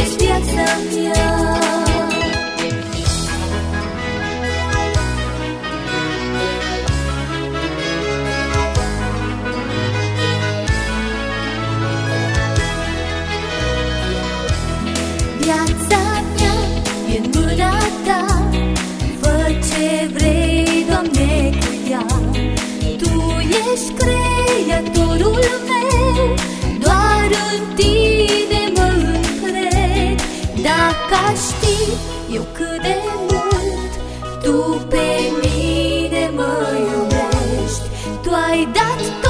ești viața mea. Viața mea e în mâna ca știi eu cât de mult Tu pe mine mă iubești. Tu ai dat